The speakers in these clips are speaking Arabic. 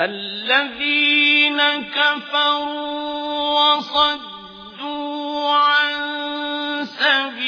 الذين كفروا وصدوا عن سبيل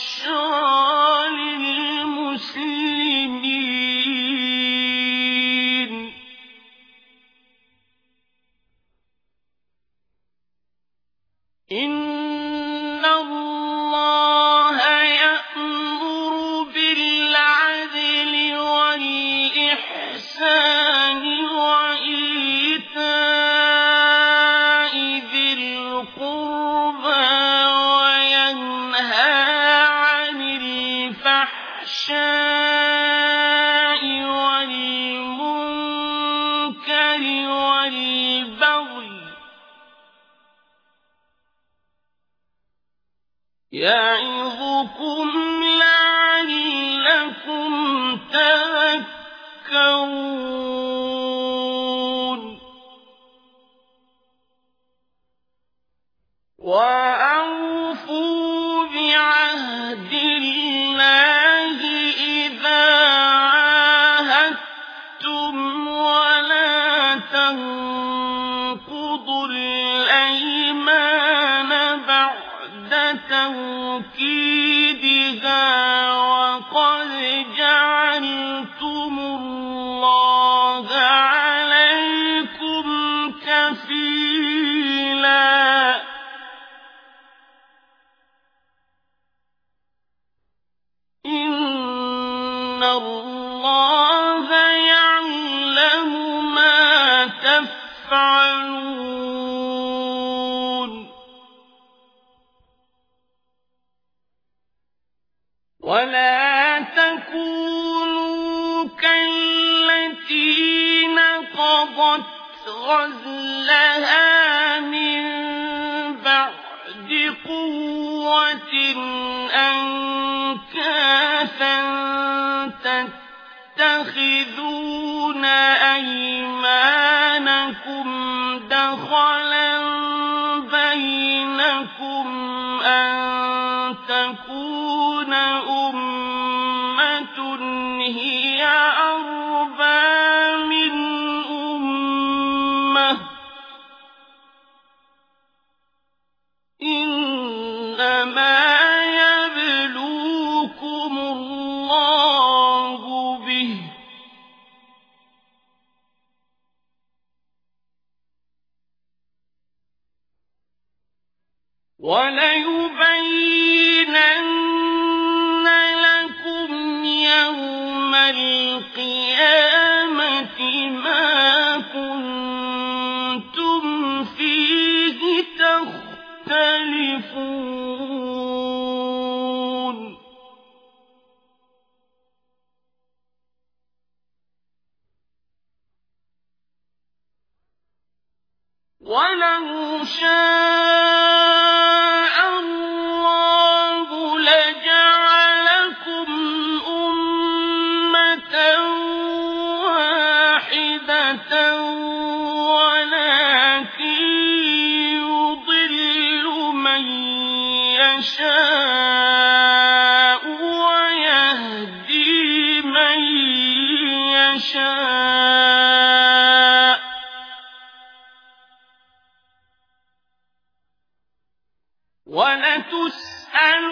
إن الله يأمر بالعدل والإحسان يعظكم لعلكم تذكرون. وأوفوا بعهد الله إذا عاهدتم ولا تنقضوا الأيمان بعد توكيدها وقد جعلتم الله عليكم كفيلا إن الله يعلم ما تفعلون غزلها من بعد قوة أنكاثا تتخذون أيمانكم إنما يبلوكم الله به. وليبينن لكم يوم القيامة ما كنتم فيه تختلفون. ولو شاء الله لجعلكم أمة واحدة ولكن يضل من يشاء ولتسألن